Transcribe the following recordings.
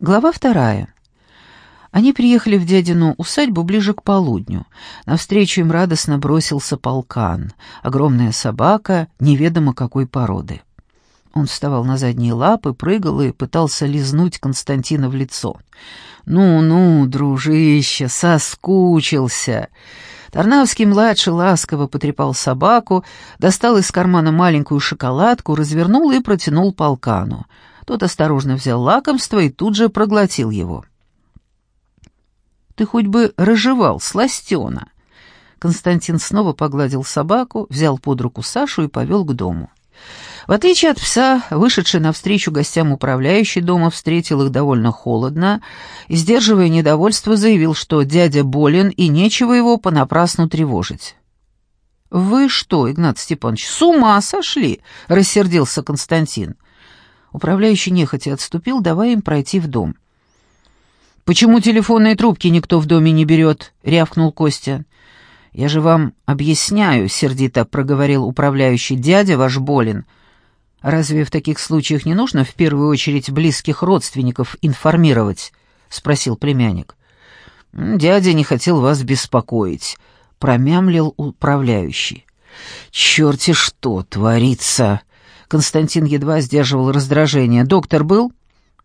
Глава вторая. Они приехали в дядину усадьбу ближе к полудню. Навстречу им радостно бросился полкан, огромная собака, неведомо какой породы. Он вставал на задние лапы, прыгал и пытался лизнуть Константина в лицо. «Ну-ну, дружище, соскучился!» Тарнавский-младший ласково потрепал собаку, достал из кармана маленькую шоколадку, развернул и протянул полкану. Тот осторожно взял лакомство и тут же проглотил его. «Ты хоть бы разжевал, сластена!» Константин снова погладил собаку, взял под руку Сашу и повел к дому. В отличие от пса, вышедший навстречу гостям управляющий дома встретил их довольно холодно и, сдерживая недовольство, заявил, что дядя болен и нечего его понапрасну тревожить. «Вы что, Игнат Степанович, с ума сошли?» — рассердился Константин. Управляющий нехотя отступил, давая им пройти в дом. «Почему телефонные трубки никто в доме не берет?» — рявкнул Костя. «Я же вам объясняю», — сердито проговорил управляющий. «Дядя ваш болен. Разве в таких случаях не нужно в первую очередь близких родственников информировать?» — спросил племянник. «Дядя не хотел вас беспокоить», — промямлил управляющий. «Черти что творится!» Константин едва сдерживал раздражение. «Доктор был?»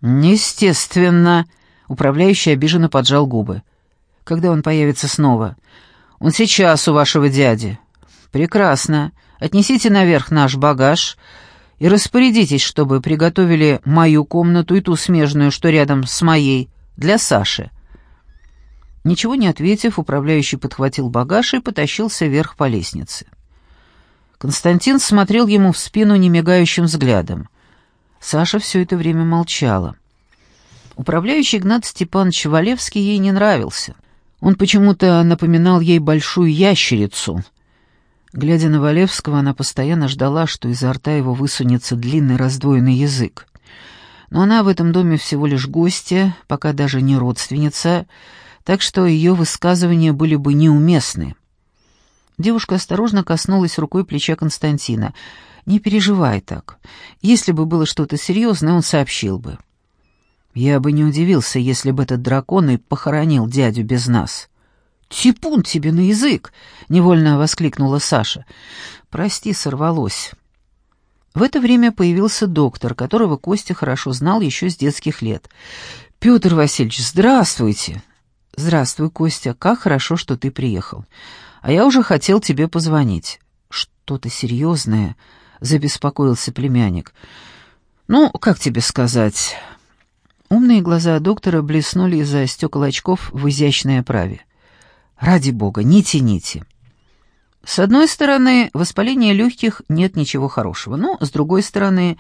«Естественно». Управляющий обиженно поджал губы. «Когда он появится снова?» «Он сейчас у вашего дяди». «Прекрасно. Отнесите наверх наш багаж и распорядитесь, чтобы приготовили мою комнату и ту смежную, что рядом с моей, для Саши». Ничего не ответив, управляющий подхватил багаж и потащился вверх по лестнице. Константин смотрел ему в спину немигающим взглядом. Саша все это время молчала. Управляющий Игнат Степанович Валевский ей не нравился. Он почему-то напоминал ей большую ящерицу. Глядя на Валевского, она постоянно ждала, что изо рта его высунется длинный раздвоенный язык. Но она в этом доме всего лишь гостья, пока даже не родственница, так что ее высказывания были бы неуместны. Девушка осторожно коснулась рукой плеча Константина. «Не переживай так. Если бы было что-то серьезное, он сообщил бы». «Я бы не удивился, если бы этот дракон и похоронил дядю без нас». «Типун тебе на язык!» — невольно воскликнула Саша. «Прости, сорвалось». В это время появился доктор, которого Костя хорошо знал еще с детских лет. «Петр Васильевич, здравствуйте!» «Здравствуй, Костя, как хорошо, что ты приехал. А я уже хотел тебе позвонить». «Что-то серьезное?» — забеспокоился племянник. «Ну, как тебе сказать?» Умные глаза доктора блеснули из-за стекол очков в изящной оправе. «Ради бога, не тяните». С одной стороны, воспаление легких нет ничего хорошего, но с другой стороны,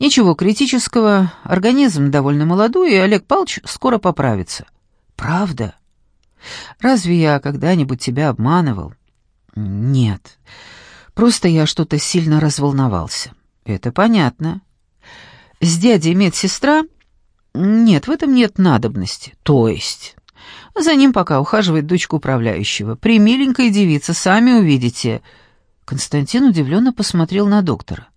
ничего критического, организм довольно молодой, и Олег Павлович скоро поправится. Правда? Разве я когда-нибудь тебя обманывал? Нет. Просто я что-то сильно разволновался. Это понятно. С дядей медсестра? Нет, в этом нет надобности. То есть... За ним пока ухаживает дочка управляющего. Примиленькая девица, сами увидите. Константин удивленно посмотрел на доктора.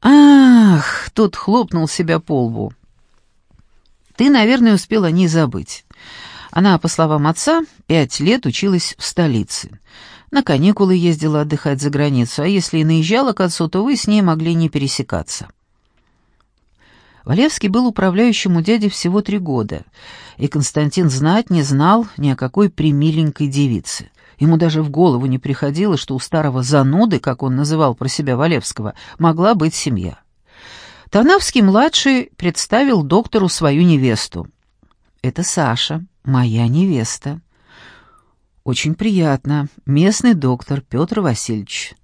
«Ах!» — тот хлопнул себя по лбу. «Ты, наверное, успела не забыть. Она, по словам отца, пять лет училась в столице. На каникулы ездила отдыхать за границу, а если и наезжала к отцу, то вы с ней могли не пересекаться. Валевский был управляющим у дяди всего три года, и Константин знать не знал ни о какой примиленькой девице. Ему даже в голову не приходило, что у старого зануды, как он называл про себя Валевского, могла быть семья. Тарнавский-младший представил доктору свою невесту. «Это Саша, моя невеста». «Очень приятно. Местный доктор Петр Васильевич».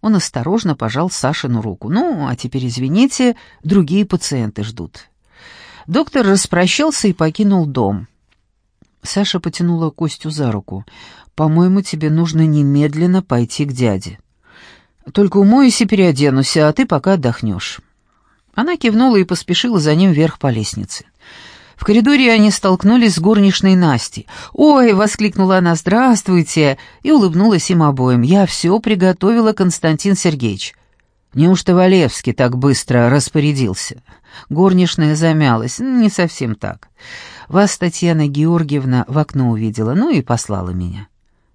Он осторожно пожал Сашину руку. «Ну, а теперь, извините, другие пациенты ждут». Доктор распрощался и покинул дом. Саша потянула Костю за руку. «По-моему, тебе нужно немедленно пойти к дяде. Только умоюсь и переоденусь, а ты пока отдохнешь». Она кивнула и поспешила за ним вверх по лестнице. В коридоре они столкнулись с горничной Настей. «Ой!» — воскликнула она «Здравствуйте!» и улыбнулась им обоим. «Я все приготовила, Константин Сергеевич». Неужто Валевский так быстро распорядился? Горничная замялась. Не совсем так. Вас Татьяна Георгиевна в окно увидела, ну и послала меня.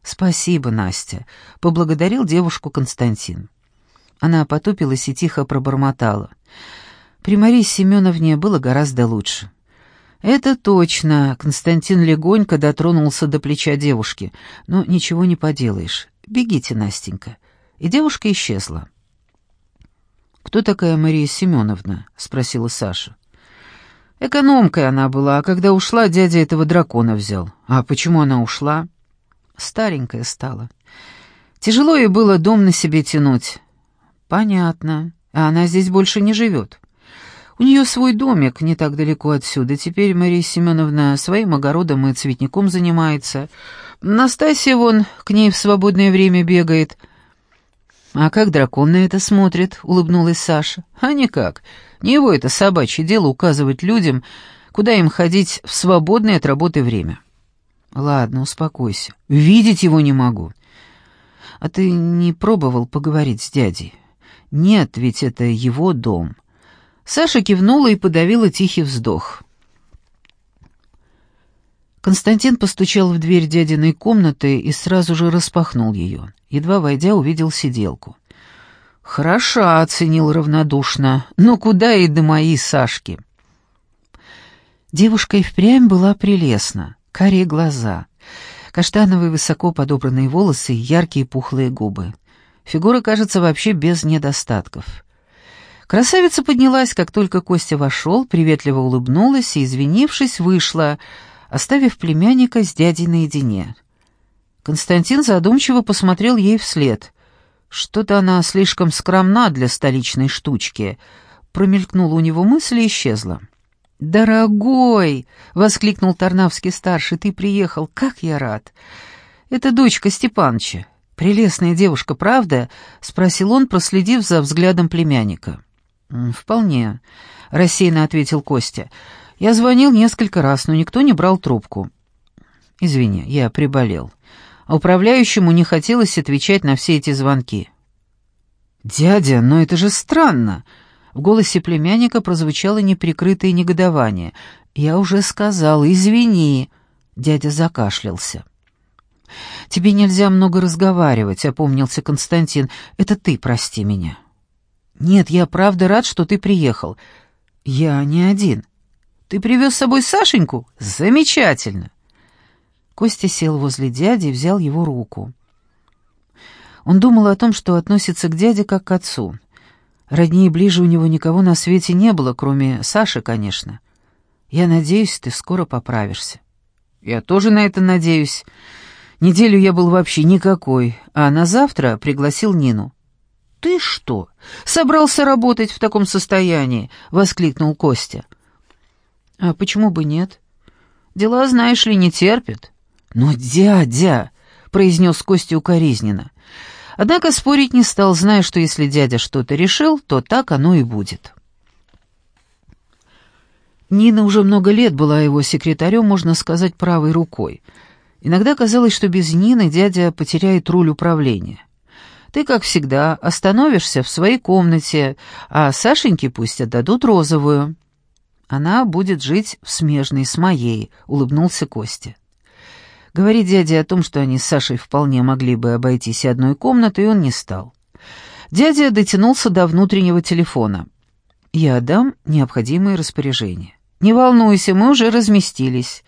Спасибо, Настя, поблагодарил девушку Константин. Она потупилась и тихо пробормотала. При Марии Семеновне было гораздо лучше. «Это точно», — Константин легонько дотронулся до плеча девушки. «Но ничего не поделаешь. Бегите, Настенька». И девушка исчезла. «Кто такая Мария Семеновна?» — спросила Саша. «Экономкой она была, а когда ушла, дядя этого дракона взял. А почему она ушла?» «Старенькая стала. Тяжело ей было дом на себе тянуть». «Понятно. А она здесь больше не живет». У нее свой домик не так далеко отсюда. Теперь Мария Семеновна своим огородом и цветником занимается. Настасья вон к ней в свободное время бегает. «А как дракон на это смотрит?» — улыбнулась Саша. «А никак. Не его это собачье дело указывать людям, куда им ходить в свободное от работы время». «Ладно, успокойся. Видеть его не могу». «А ты не пробовал поговорить с дядей?» «Нет, ведь это его дом». Саша кивнула и подавила тихий вздох. Константин постучал в дверь дядиной комнаты и сразу же распахнул ее. Едва войдя, увидел сиделку. «Хороша», — оценил равнодушно, — «но куда и до моей Сашки?» Девушка и впрямь была прелестна, карие глаза, каштановые высоко подобранные волосы яркие пухлые губы. Фигура, кажется, вообще без недостатков. Красавица поднялась, как только Костя вошел, приветливо улыбнулась и, извинившись, вышла, оставив племянника с дядей наедине. Константин задумчиво посмотрел ей вслед. Что-то она слишком скромна для столичной штучки. Промелькнула у него мысль и исчезла. «Дорогой!» — воскликнул Тарнавский-старший. «Ты приехал, как я рад!» «Это дочка Степанча. Прелестная девушка, правда?» — спросил он, проследив за взглядом племянника. «Вполне», — рассеянно ответил Костя. «Я звонил несколько раз, но никто не брал трубку». «Извини, я приболел. А управляющему не хотелось отвечать на все эти звонки». «Дядя, но это же странно!» В голосе племянника прозвучало неприкрытое негодование. «Я уже сказал, извини!» Дядя закашлялся. «Тебе нельзя много разговаривать», — опомнился Константин. «Это ты прости меня». «Нет, я правда рад, что ты приехал. Я не один. Ты привез с собой Сашеньку? Замечательно!» Костя сел возле дяди и взял его руку. Он думал о том, что относится к дяде как к отцу. Роднее ближе у него никого на свете не было, кроме Саши, конечно. Я надеюсь, ты скоро поправишься. Я тоже на это надеюсь. Неделю я был вообще никакой, а на завтра пригласил Нину. «Ты что, собрался работать в таком состоянии?» — воскликнул Костя. «А почему бы нет? Дела, знаешь ли, не терпят». «Но дядя!» — произнес Костя укоризненно. Однако спорить не стал, зная, что если дядя что-то решил, то так оно и будет. Нина уже много лет была его секретарем, можно сказать, правой рукой. Иногда казалось, что без Нины дядя потеряет руль управления. Ты, как всегда, остановишься в своей комнате, а Сашеньке пусть отдадут розовую. Она будет жить в смежной с моей», — улыбнулся Костя. Говорить дяде о том, что они с Сашей вполне могли бы обойтись одной комнатой, он не стал. Дядя дотянулся до внутреннего телефона. «Я дам необходимые распоряжения». «Не волнуйся, мы уже разместились».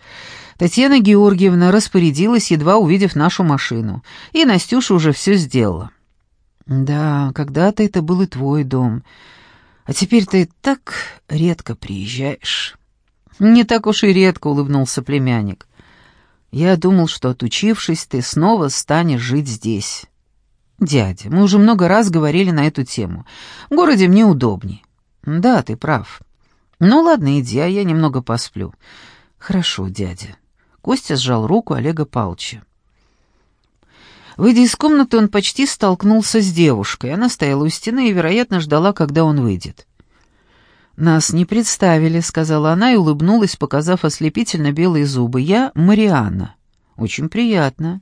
Татьяна Георгиевна распорядилась, едва увидев нашу машину, и Настюша уже все сделала. «Да, когда-то это был и твой дом, а теперь ты так редко приезжаешь». «Не так уж и редко», — улыбнулся племянник. «Я думал, что, отучившись, ты снова станешь жить здесь». «Дядя, мы уже много раз говорили на эту тему. В городе мне удобней». «Да, ты прав. Ну ладно, иди, а я немного посплю». «Хорошо, дядя». Костя сжал руку Олега Павловича. Выйдя из комнаты, он почти столкнулся с девушкой. Она стояла у стены и, вероятно, ждала, когда он выйдет. «Нас не представили», — сказала она и улыбнулась, показав ослепительно белые зубы. «Я Марианна». «Очень приятно».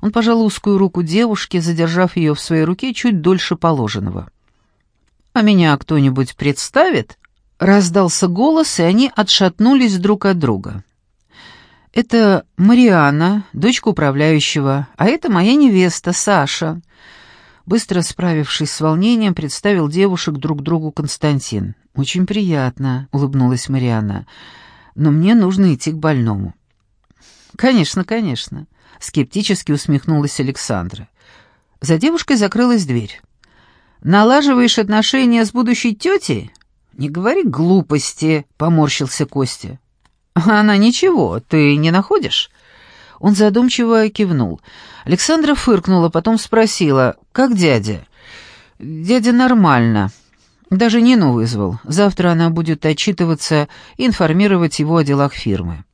Он пожал узкую руку девушки, задержав ее в своей руке чуть дольше положенного. «А меня кто-нибудь представит?» Раздался голос, и они отшатнулись друг от друга. «Это Мариана, дочка управляющего, а это моя невеста, Саша». Быстро справившись с волнением, представил девушек друг другу Константин. «Очень приятно», — улыбнулась Мариана. «Но мне нужно идти к больному». «Конечно, конечно», — скептически усмехнулась Александра. За девушкой закрылась дверь. «Налаживаешь отношения с будущей тетей?» «Не говори глупости», — поморщился Костя. «Она ничего, ты не находишь?» Он задумчиво кивнул. Александра фыркнула, потом спросила, «Как дядя?» «Дядя нормально. Даже Нину вызвал. Завтра она будет отчитываться информировать его о делах фирмы».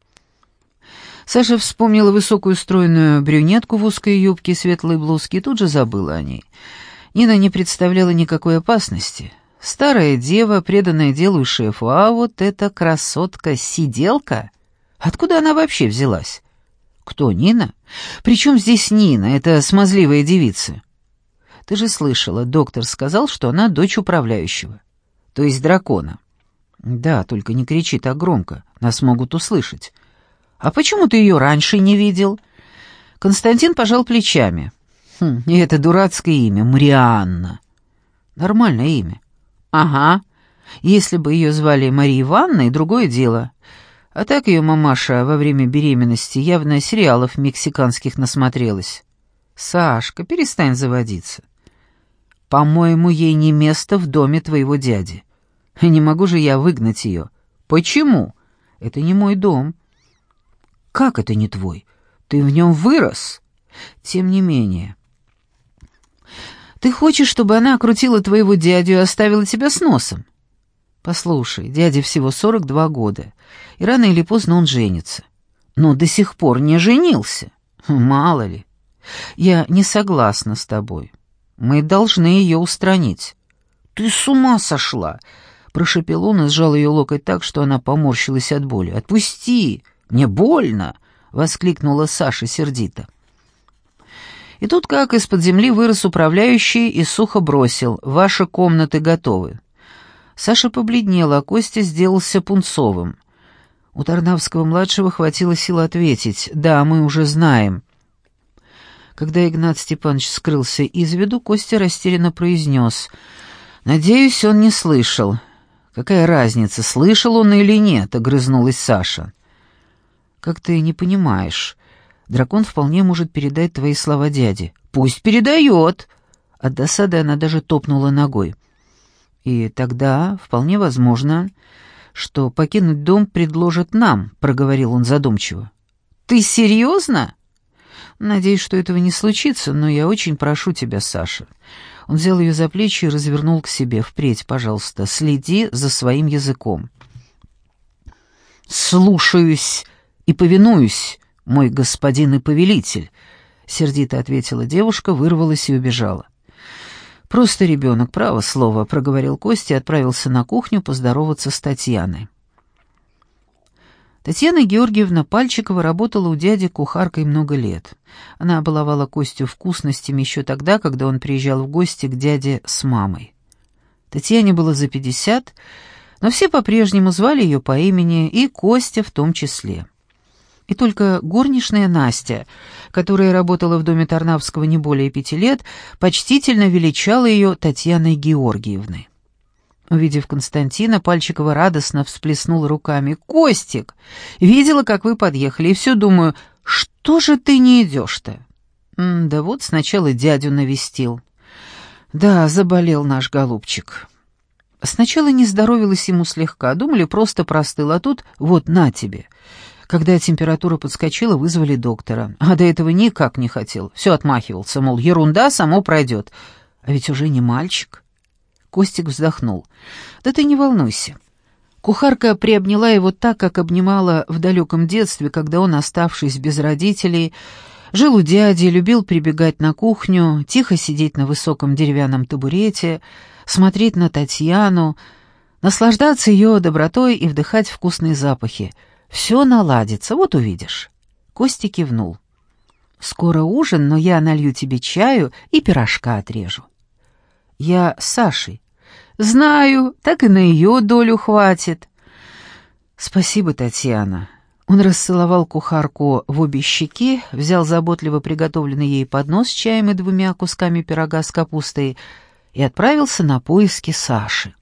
Саша вспомнила высокую стройную брюнетку в узкой юбке и светлой блузке и тут же забыла о ней. Нина не представляла никакой опасности. Старая дева, преданная делу и шефу, а вот эта красотка-сиделка... Откуда она вообще взялась? Кто, Нина? Причем здесь Нина, эта смазливая девица? Ты же слышала, доктор сказал, что она дочь управляющего. То есть дракона. Да, только не кричи так громко, нас могут услышать. А почему ты ее раньше не видел? Константин пожал плечами. Хм, и это дурацкое имя, Марианна. Нормальное имя. «Ага. Если бы ее звали Мария Ивановна, и другое дело. А так ее мамаша во время беременности явно сериалов мексиканских насмотрелась. Сашка, перестань заводиться. По-моему, ей не место в доме твоего дяди. Не могу же я выгнать ее. Почему? Это не мой дом». «Как это не твой? Ты в нем вырос?» «Тем не менее...» Ты хочешь, чтобы она окрутила твоего дядю и оставила тебя с носом? Послушай, дяде всего 42 года, и рано или поздно он женится. Но до сих пор не женился. Мало ли. Я не согласна с тобой. Мы должны ее устранить. Ты с ума сошла, прошепел он и сжал ее локоть так, что она поморщилась от боли. Отпусти, мне больно, воскликнула Саша сердито. И тут как из-под земли вырос управляющий и сухо бросил «Ваши комнаты готовы». Саша побледнела, а Костя сделался пунцовым. У Тарнавского-младшего хватило сил ответить «Да, мы уже знаем». Когда Игнат Степанович скрылся из виду, Костя растерянно произнес «Надеюсь, он не слышал». «Какая разница, слышал он или нет?» — огрызнулась Саша. «Как ты не понимаешь?» Дракон вполне может передать твои слова дяде. Пусть передает. От досады она даже топнула ногой. И тогда вполне возможно, что покинуть дом предложат нам, проговорил он задумчиво. Ты серьезно? Надеюсь, что этого не случится, но я очень прошу тебя, Саша. Он взял ее за плечи и развернул к себе. Впредь, пожалуйста, следи за своим языком. «Слушаюсь и повинуюсь», мой господин и повелитель», — сердито ответила девушка, вырвалась и убежала. «Просто ребенок, право слово», — проговорил Костя и отправился на кухню поздороваться с Татьяной. Татьяна Георгиевна Пальчикова работала у дяди кухаркой много лет. Она баловала Костю вкусностями еще тогда, когда он приезжал в гости к дяде с мамой. Татьяне было за пятьдесят, но все по-прежнему звали ее по имени, и Костя в том числе. И только горничная Настя, которая работала в доме Тарнавского не более пяти лет, почтительно величала ее Татьяной Георгиевной. Увидев Константина, Пальчикова радостно всплеснула руками. «Костик! Видела, как вы подъехали, и все думаю, что же ты не идешь-то?» «Да вот сначала дядю навестил». «Да, заболел наш голубчик». Сначала не здоровилась ему слегка, думали, просто простыл, а тут вот на тебе. Когда температура подскочила, вызвали доктора. А до этого никак не хотел. Все отмахивался, мол, ерунда, само пройдет. А ведь уже не мальчик. Костик вздохнул. «Да ты не волнуйся». Кухарка приобняла его так, как обнимала в далеком детстве, когда он, оставшись без родителей, жил у дяди, любил прибегать на кухню, тихо сидеть на высоком деревянном табурете, смотреть на Татьяну, наслаждаться ее добротой и вдыхать вкусные запахи — все наладится, вот увидишь». Костя кивнул. «Скоро ужин, но я налью тебе чаю и пирожка отрежу». «Я с Сашей. Знаю, так и на ее долю хватит. Спасибо, Татьяна. Он расцеловал кухарку в обе щеки, взял заботливо приготовленный ей поднос с чаем и двумя кусками пирога с капустой и отправился на поиски Саши.